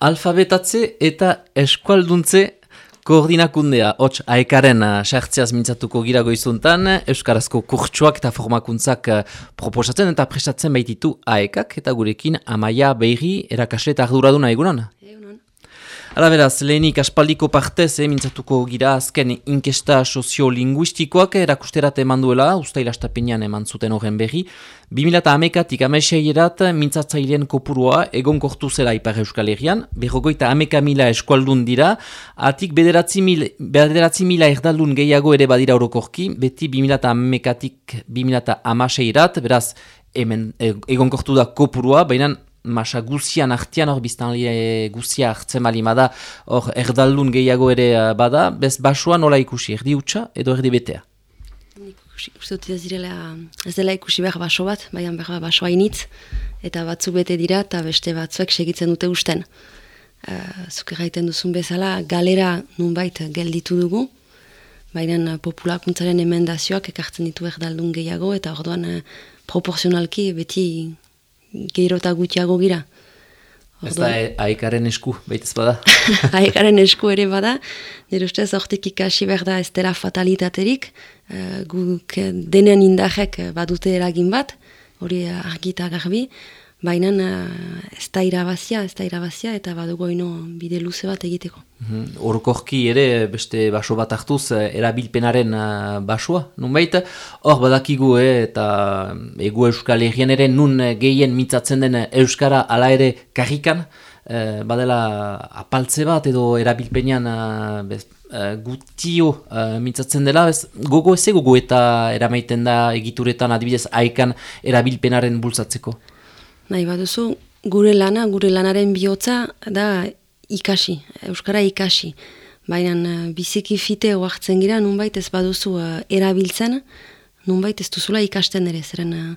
Alfabetatze eta eskualduntze koordinakundea. Hots, aekaren uh, sartzeaz mintzatuko girago izuntan, Euskarazko kurtsuak eta formakuntzak uh, proposatzen eta prestatzen baititu aekak eta gurekin amaia behiri erakasle eta arduraduna egunan. Hala beraz, lehenik aspaldiko partez, eh, mintzatuko gira azken inkesta soziolinguistikoak erakusterat eman duela, usta ilastapenean eman zuten horren berri. 2008-atik erat mintzatzailean kopurua egon kortu zela Ipar Euskal Herrian, berrogoita ameka mila eskualdun dira, atik bederatzi, mil, bederatzi mila erdaldun gehiago ere badira orokorki, beti 2008-atik 2008-erat, beraz, hemen egon kortu da kopurua, baina masa guzian artian hor biztan guzia hartzen bali bada hor erdaldun gehiago ere eh, bada, bez basua nola ikusi, erdi utxa edo erdi betea? Uste dut ez direla, ez dela ikusi behar baso bat, baian behar basoa initz, eta batzuk bete dira eta beste batzuek segitzen dute usten. Uh, Zuk erraiten duzun bezala, galera nunbait gelditu dugu, baina populakuntzaren emendazioak ekartzen ditu erdaldun gehiago, eta orduan uh, proporzionalki beti gero eta gutxiago gira. Ez da, haikaren esku, baitez bada? haikaren esku ere bada, nire ustez, ortik ikasi behar da ez dela fatalitaterik, uh, guk denen indahek badute eragin bat, hori argita garbi, baina ez da irabazia, ez da irabazia, eta badugu ino bide luze bat egiteko. Horkorki mhm. ere beste baso bat hartuz, eh, erabilpenaren uh, basoa, nun baita, hor badakigu eh, eta egu euskal egian ere nun gehien mitzatzen den euskara ala ere karrikan, eh, badela apaltze bat edo erabilpenean uh, gutio mitzatzen dela, bez, gogo ez gogo eta eramaiten da egituretan adibidez aikan erabilpenaren bultzatzeko? Nahi baduzu, gure lana, gure lanaren bihotza da ikasi, Euskara ikasi. Baina uh, biziki fite oartzen gira, nunbait ez baduzu uh, erabiltzen, nunbait ez duzula ikasten ere, zeren uh,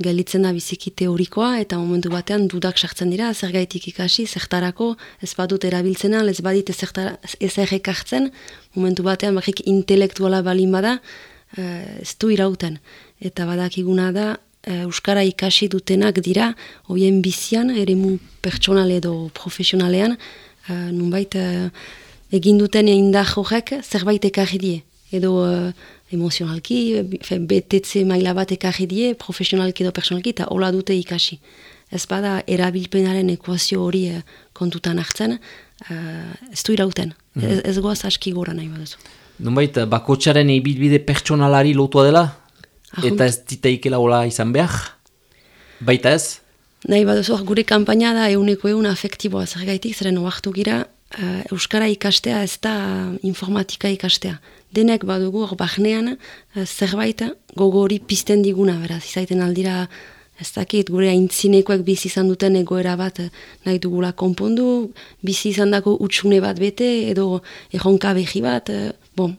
gelitzen da biziki teorikoa, eta momentu batean dudak sartzen dira, zer gaitik ikasi, zertarako, ez badut erabiltzen ez badit ez, errekartzen, momentu batean bakik intelektuala balin bada, ez du irauten. Eta badakiguna da, Eh, euskara ikasi dutenak dira, hoien bizian, ere mu pertsonale edo profesionalean, uh, nunbait uh, egin duten indar horrek zerbait ekarri die. Edo uh, emozionalki, betetze maila bat ekarri die, profesionalki edo personalki, eta hola dute ikasi. Ez bada erabilpenaren ekuazio hori kontutan hartzen, uh, ez du irauten. Mm -hmm. Ez, ez goaz aski gora nahi baduzu. Nunbait, bakotxaren ibilbide pertsonalari lotua dela? Eta ez diteikela hola izan behar? Baita ez? Nahi baduzu, gure kampaina da euneko egun afektiboa zer gaitik, zeren oartu gira, uh, Euskara ikastea ez da informatika ikastea. Denek badugu hor bahnean uh, zerbait gogo hori pizten diguna, beraz, izaiten aldira ez dakit, gure aintzinekoek bizi izan duten egoera bat nahi dugula konpondu, bizi izan dako utxune bat bete, edo erronka behi bat, bon,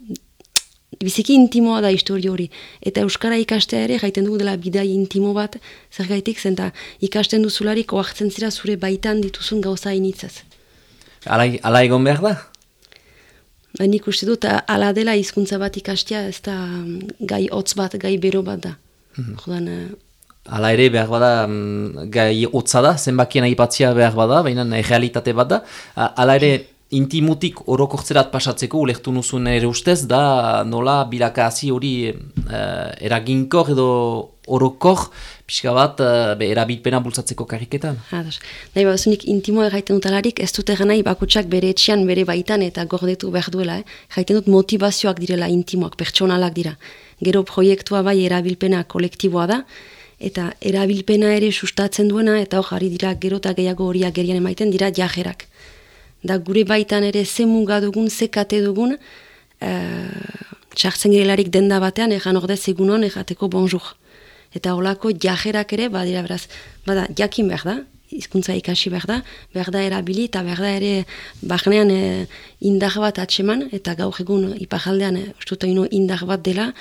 biziki intimoa da historio hori. Eta Euskara ikastea ere, jaiten dugu dela bidai intimo bat, zer gaitik zen, ikasten duzularik oartzen zira zure baitan dituzun gauza initzaz. Ala, ala egon behar da? Ba, nik uste dut, ala dela hizkuntza bat ikastea, ez da mm, gai hotz bat, gai bero bat da. Mm -hmm. Ala ere behar bada mm, gai hotza da, zenbakien aipatzia behar bada, baina realitate bat da. Ala ere intimutik orokortzerat pasatzeko ulektu nuzun ere ustez, da nola bilakazi hori uh, eraginkor edo orokor pixka bat uh, erabilpena bultzatzeko karriketan. Hados. Nahi ba, zunik intimo erraiten dut ez dut nahi bakutsak bere etxean, bere baitan eta gordetu behar duela. Eh? Erraiten dut motivazioak direla intimoak, pertsonalak dira. Gero proiektua bai erabilpena kolektiboa da, eta erabilpena ere sustatzen duena, eta hori dira gero eta gehiago horiak gerian emaiten dira jajerak da gure baitan ere ze muga dugun, ze kate dugun, uh, txartzen girelarik denda batean, egan ordez egunon, egateko bonjour. Eta holako jajerak ere, badira beraz, bada, jakin behar da, hizkuntza ikasi behar da, behar da erabili eta behar da ere bahnean e, indar bat atseman, eta gaur egun ipajaldean, e, ino indar bat dela,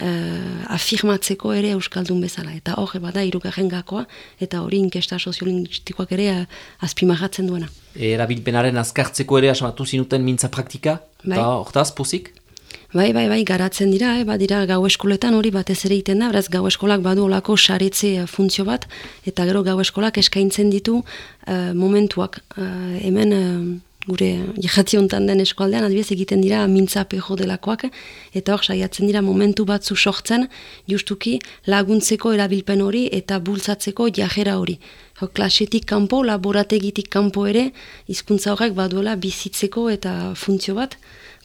uh, afirmatzeko ere Euskaldun bezala. Eta hori bada irugarren gakoa, eta hori inkesta soziolinguistikoak ere uh, azpimagatzen duena. Erabilpenaren azkartzeko ere asmatu zinuten mintza praktika, bai. eta hortaz, pozik? Bai, bai, bai, garatzen dira, eh? badira gau eskoletan hori batez ere egiten da, beraz gau eskolak badu olako saretze eh, funtzio bat, eta gero gau eskolak eskaintzen ditu uh, momentuak. Uh, hemen uh, gure jihati honetan den eskualdean, adibidez egiten dira mintza pejo delakoak, eta hor saiatzen dira momentu batzu sortzen, justuki laguntzeko erabilpen hori eta bultzatzeko jajera hori. Jo, klasetik kanpo, laborategitik kanpo ere, hizkuntza horrek baduela bizitzeko eta funtzio bat,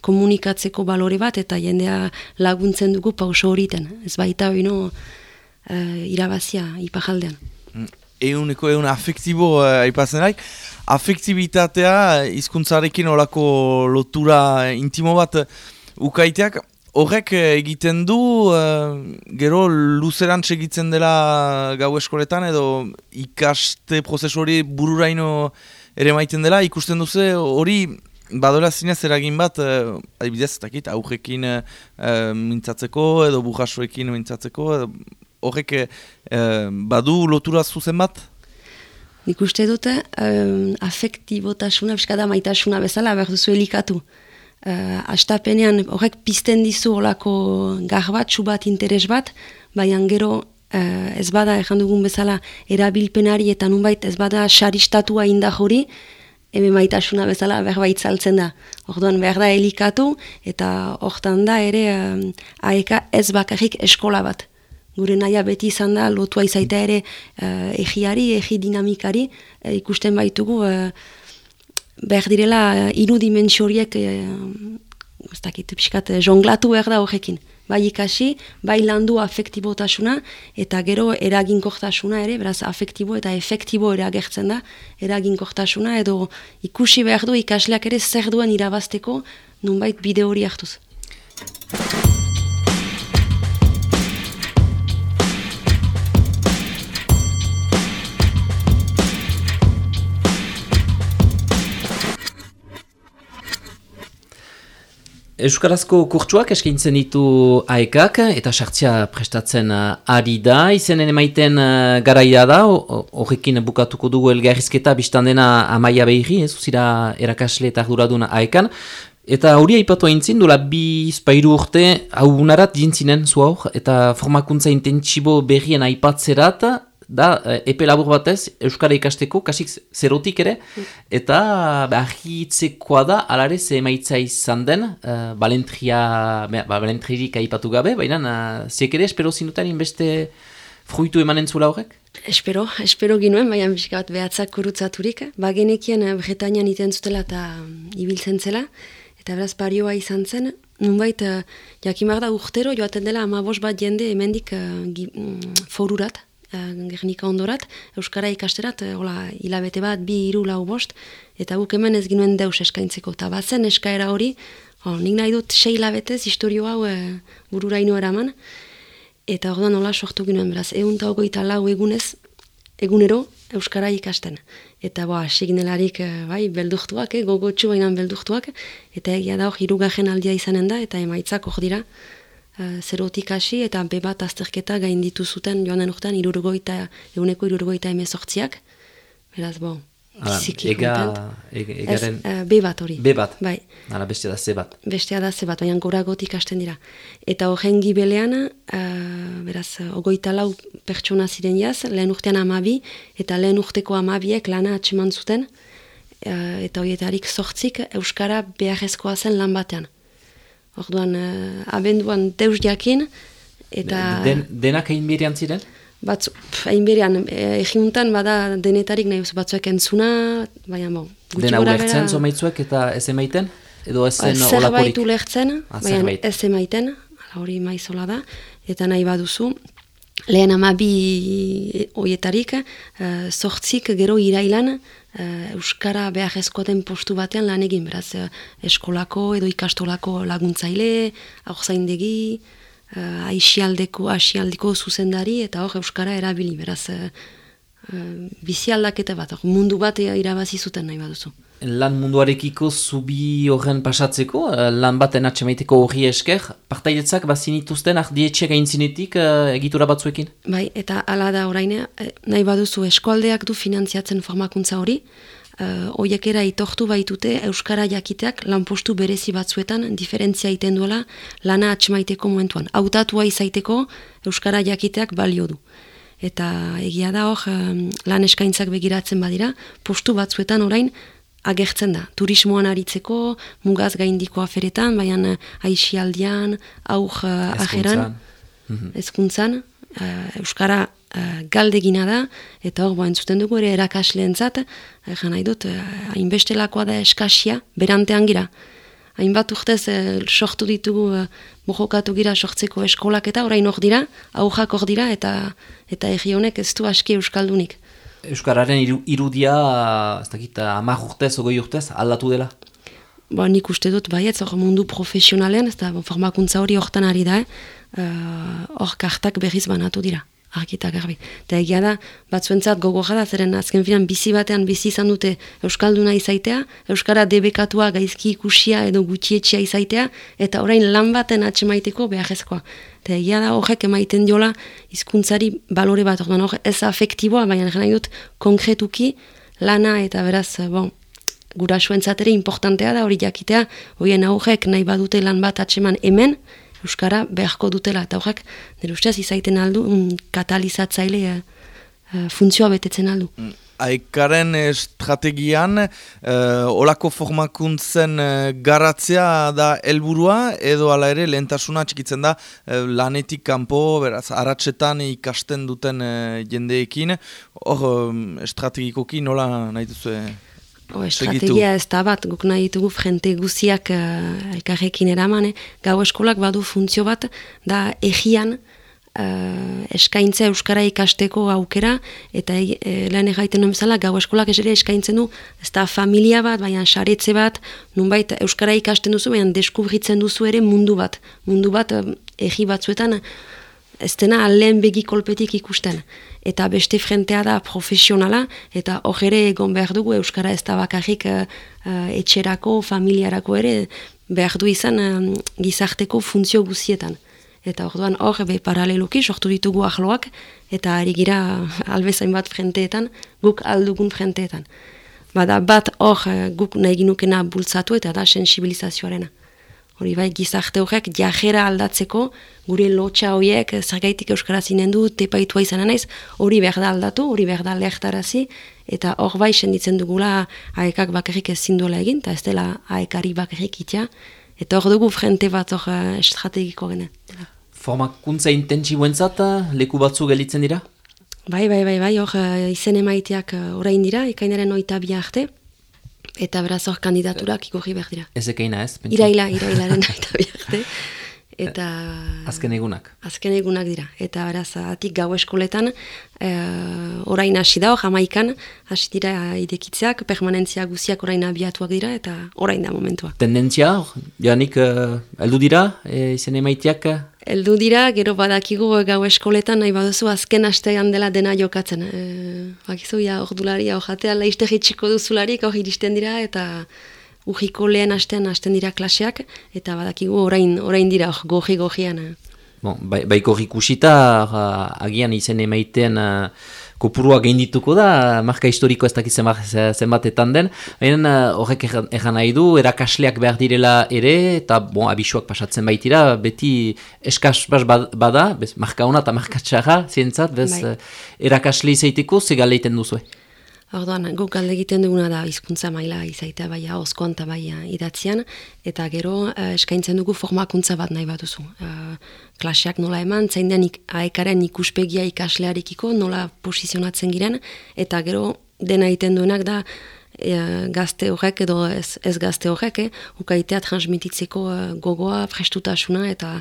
komunikatzeko balore bat eta jendea laguntzen dugu pauso horiten. Ez baita hori no, uh, irabazia ipajaldean. Euneko egun afektibo uh, ipazen daik. Afektibitatea hizkuntzarekin olako lotura intimo bat uh, ukaiteak. Horrek egiten du, gero luzeran segitzen dela gau eskoletan edo ikaste prozesu hori bururaino ere maiten dela, ikusten duze hori Badola zinez eragin bat, uh, adibidez, takit, aurrekin uh, mintzatzeko edo bujasoekin mintzatzeko, horrek uh, badu lotura zuzen bat? Nik uste dute, uh, afektibotasuna, biskada maitasuna bezala, behar duzu elikatu. Uh, astapenean horrek pizten dizu olako garbat, bat, interes bat, baina gero uh, ez bada, ezan dugun bezala, erabilpenari eta nunbait ez bada xaristatua indahori, hemen maitasuna bezala berbait saltzen da. Orduan behar da elikatu eta hortan da ere um, aeka ez bakarrik eskola bat. Gure naia beti izan da lotua izaita ere uh, egiari, egi dinamikari uh, ikusten baitugu uh, behar direla uh, iru dimentsioriek uh, ez dakit, piskat, jonglatu behar da horrekin bai ikasi, bai landu afektibotasuna, eta gero eraginkortasuna ere, beraz afektibo eta efektibo ere agertzen da, eraginkortasuna, edo ikusi behar du ikasleak ere zer duen irabazteko, nunbait bide hori hartuz. Euskarazko kurtsuak eskaintzen ditu aekak eta sartzea prestatzen uh, ari da. Izenen emaiten uh, garaia da, horrekin bukatuko dugu elgarrizketa biztan dena amaia behiri, ez uzira erakasle eta arduradun aekan. Eta hori aipatu aintzin, dola bi spairu urte hau unarat dintzinen zu eta formakuntza intentsibo berrien aipatzerat, da eh, epe labur batez Euskara ikasteko, kasik zerotik ere, eta behitzekoa da, alare ze emaitza izan den, uh, balentria, ba, balentririk aipatu gabe, baina uh, ziek ere, espero zinuten inbeste fruitu emanen zula horrek? Espero, espero ginuen, baina bizka bat behatzak kurutzaturik. Bagenekien Bretañan iten zutela eta ibiltzen zela, eta beraz parioa izan zen, Nunbait, uh, jakimar da urtero joaten dela amabos bat jende hemendik uh, forurat, gernika ondorat, Euskara ikasterat, uh, hola, hilabete bat, bi, iru, lau, bost, eta guk hemen ez ginuen deus eskaintzeko. Eta batzen eskaera hori, oh, nik nahi dut sei hilabetez historio hau uh, bururaino eraman, eta orduan nola sortu ginuen, beraz, egun eta ogoita lau egunez, egunero, Euskara ikasten. Eta boa, signelarik bai, beldurtuak, eh, gogotxu bainan beldurtuak, eta egia da hor, irugajen aldia izanen da, eta emaitzak hor dira, uh, zerotik hasi eta bat azterketa gain zuten joan den urtean irurgoita, eguneko irurgoita emezortziak. Beraz, bon, biziki ega, egaren... Ez, uh, bat hori. Bat, bai. Hala, bestea da ze bat. Bestea da ze bat, baina goragotik hasten dira. Eta horren gibelean, uh, beraz, ogoita lau pertsona ziren jaz, lehen urtean amabi, eta lehen urteko amabiek lana atseman zuten, uh, eta horietarik sortzik Euskara beharrezkoa zen lan batean. Orduan, uh, abenduan deus jakin, eta... Den, denak egin berian ziren? Batzu, egin berian, eh, egiuntan bada denetarik nahi batzuek entzuna, baina bo. Dena ulertzen bera... zomaitzuek eta ez emaiten? Edo ez zen ba, Zerbait ulertzen, ah, baina ez emaiten, hori maizola da, eta nahi baduzu, lehen ama bi oietarik, uh, sortzik gero irailan, Euskara behar ezkoaten postu batean lan egin, beraz, uh, eskolako edo ikastolako laguntzaile, hor zaindegi, uh, aixialdeko, aixialdeko zuzendari, eta hor Euskara erabili, beraz, bizi aldaketa bat, mundu bat irabazi zuten nahi baduzu lan munduarekiko zubi horren pasatzeko, uh, lan baten atxemaiteko horri esker, partailetzak bazinituzten ardietxeak aintzinetik uh, egitura batzuekin? Bai, eta ala da orain, eh, nahi baduzu eskualdeak du finantziatzen formakuntza hori, uh, oiekera itortu baitute Euskara jakiteak lanpostu berezi batzuetan diferentzia iten duela lana atxemaiteko momentuan. Hautatua izaiteko Euskara jakiteak balio du. Eta egia da hor, lan eskaintzak begiratzen badira, postu batzuetan orain agertzen da. Turismoan aritzeko, mugaz gaindiko aferetan, baina aixialdian, aur uh, ajeran, ezkuntzan, uh, Euskara uh, galdegina da, eta hor, boen zuten dugu ere erakasleentzat, uh, nahi dut, hainbestelakoa da eskasia, berantean gira. Hainbat urtez uh, sortu ditugu, uh, gira sortzeko eskolak eta orain hor dira, aujak hor dira, eta eta egi honek ez du aski Euskaldunik. Euskararen irudia, ez dakit, amak urtez, ogoi urtez, aldatu dela? Ba, nik uste dut, baiet, hor mundu profesionalen, ez da, formakuntza hori hortan ari da, eh, hor uh, kartak berriz banatu dira, argitak garbi. Eta egia da, batzuentzat gogo jada, zeren azken finan bizi batean bizi izan dute Euskalduna izaitea, Euskara debekatua gaizki ikusia edo gutxietxea izaitea, eta orain lan baten atxemaiteko beharrezkoa. Eta egia da horrek emaiten diola hizkuntzari balore bat, orduan hor ez afektiboa, baina nahi dut konkretuki lana eta beraz, bon, gura ere importantea da hori jakitea, horien aurrek nahi badute lan bat atseman hemen, Euskara beharko dutela, eta horrek, nire ustez, izaiten aldu, un katalizatzaile uh, funtzioa betetzen aldu. Mm. Aikaren estrategian, uh, olako formakuntzen uh, garatzea da helburua edo ala ere lehentasuna txikitzen da uh, lanetik kanpo, beraz, aratsetan ikasten duten uh, jendeekin, hor um, estrategikoki nola nahi duzu O, estrategia ez da bat, guk nahi ditugu frente guziak uh, elkarrekin eraman, gau eskolak badu funtzio bat, da egian, uh, eskaintza euskara ikasteko aukera eta e, lehen egaiten nuen bezala gau eskolak esere eskaintzen du. Ez da familia bat, baina saretze bat nunbait euskara ikasten duzu baina deskubritzen duzu ere mundu bat. Mundu bat egi batzuetan ez dena lehen begi kolpetik ikusten eta beste frentea da profesionala eta ere egon behar dugu euskara ez da bakarrik uh, etxerako, familiarako ere behar du izan uh, gizarteko funtzio guzietan. Eta orduan hor, be paraleluki, sortu ditugu ahloak, eta ari gira albezain bat frenteetan, guk aldugun frenteetan. Bada bat hor guk nahi ginukena bultzatu eta da sensibilizazioarena. Hori bai, gizarte horrek jajera aldatzeko, gure lotxa horiek, zergaitik euskara zinen du, tepaitua izan naiz, hori behar da aldatu, hori behar da lehtarazi, eta hor bai senditzen dugula aekak bakarrik ez zinduela egin, eta ez dela aekari bakarrik itia, eta hor dugu frente bat hor eh, estrategiko genen. Formakuntza intentsiboentzat leku batzu gelitzen dira? Bai, bai, bai, bai, hor uh, izen emaiteak uh, orain dira, ekainaren oita bi arte, eta beraz hor kandidaturak ikurri behar dira. Ez ekaina ez? Iraila, irailaren oita bi arte. Eta... Azken egunak. Azken egunak dira. Eta beraz, atik gau eskoletan, e, orain hasi da, jamaikan, hasi dira idekitzeak, permanentzia guziak orain abiatuak dira, eta orain da momentua. Tendentzia, janik, uh, eldu dira, e, izen emaitiak? Eldu dira, gero badakigu gau eskoletan, nahi baduzu azken astean dela dena jokatzen. E, bakizu, ja, ordulari, hor jatea, laizte hitxiko duzularik, hor iristen dira, eta urriko lehen astean hasten dira klaseak, eta badakigu orain orain dira goji gojian. Bon, bai, bai kusita, agian izen emaiten uh, kopurua dituko da, marka historiko ez dakit zenbatetan den, baina horrek egan nahi du, erakasleak behar direla ere, eta bon, abisuak pasatzen baitira, beti eskaz bada, bez, marka hona eta marka txarra, zientzat, bez, bai. erakasle izaiteko, zegaleiten duzu. Orduan, guk galde egiten duguna da hizkuntza maila izaita bai oskoan eta bai idatzian, eta gero uh, eskaintzen dugu formakuntza bat nahi bat duzu. Uh, klaseak nola eman, zein den aekaren ikuspegia ikaslearekiko nola posizionatzen giren, eta gero dena egiten duenak da uh, gazte horrek edo ez, ez gazte horrek, eh? ukaitea transmititzeko gogoa, prestutasuna eta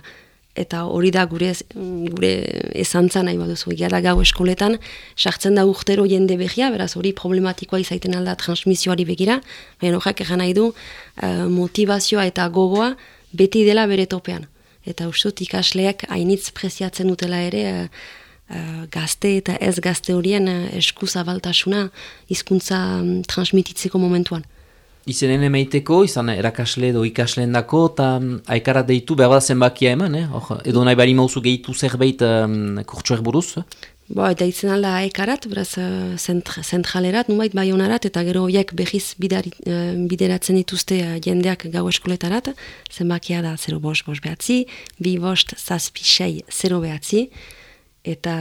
eta hori da gure gure esantza nahi baduzu. Da gau eskoletan, sartzen da urtero jende behia, beraz hori problematikoa izaiten alda transmisioari begira, baina horrek egan nahi du uh, motivazioa eta gogoa beti dela bere topean. Eta usut ikasleak hainitz preziatzen dutela ere uh, gazte eta ez gazte horien uh, eskuzabaltasuna hizkuntza um, transmititzeko momentuan izenen emaiteko, izan erakasle edo ikasleen dako, eta mm, aikara deitu behar da zenbakia eman, eh? edo nahi bari mauzu gehitu zerbait um, kurtsuek buruz? Bo, eta itzen alda aekarat, beraz, uh, zentralerat, numait baionarat, eta gero horiek behiz bidari, uh, bideratzen dituzte uh, jendeak gau eskoletarat, zenbakia da 0 bost bost behatzi, bi bost zazpi sei 0 behatzi, eta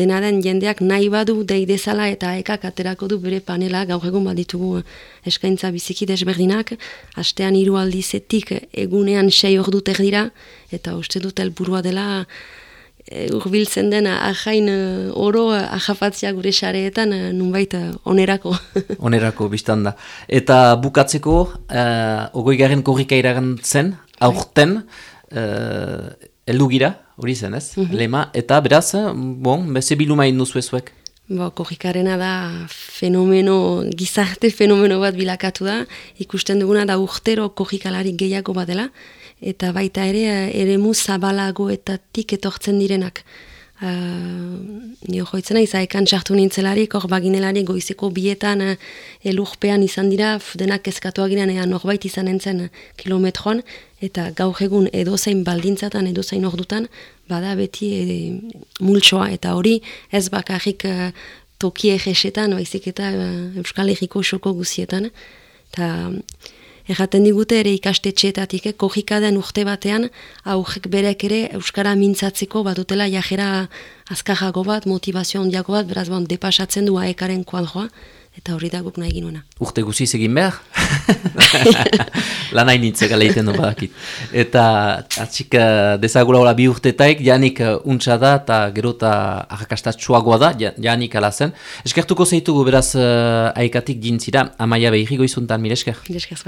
dena den jendeak nahi badu deidezala eta ekak aterako du bere panela gaur egun baditugu eskaintza biziki desberdinak, astean hiru aldizetik egunean sei ordu dira, eta uste dut helburua dela Eh, urbiltzen dena ahain uh, oro ahapatzia gure xareetan uh, nunbait onerako. onerako, biztan da. Eta bukatzeko, uh, ogoi garen korrika iragan zen, aurten, uh, eldu gira, hori zen ez, mm lema, eta beraz, bon, beze biluma induzu ezuek? Bo, korrikarena da fenomeno, gizarte fenomeno bat bilakatu da, ikusten duguna da urtero korrikalari gehiago bat dela, eta baita ere ere mu zabalagoetatik etortzen direnak. Uh, nio joitzen nahi, zaekan txartu nintzelarik, hor baginelarik goizeko bietan uh, elurpean izan dira, denak eskatu aginan ea norbait izan entzen kilometroan, eta gaur egun edozein baldintzatan, edozein ordutan, bada beti e, multsoa, eta hori ez bakarrik uh, toki egesetan, baizik eta uh, Euskal Herriko soko guzietan, eta Erraten digute ere ikastetxeetatik, eh? kogikaden urte batean, aurrek berek ere Euskara mintzatzeko batutela jajera azkajago bat, motivazio ondiago bat, beraz bon, depasatzen du aekaren kuadroa, eta hori da guk nahi ginoena. Urte guziz egin behar? Lan hain nintzek aleiten du badakit. Eta atxik uh, dezagula hola bi urtetaik, janik uh, untsa da eta gero eta arrakastatxuagoa da, janik alazen. Eskertuko zeitugu beraz uh, aikatik dintzira, amaia behirri goizuntan, mire esker? Mire esker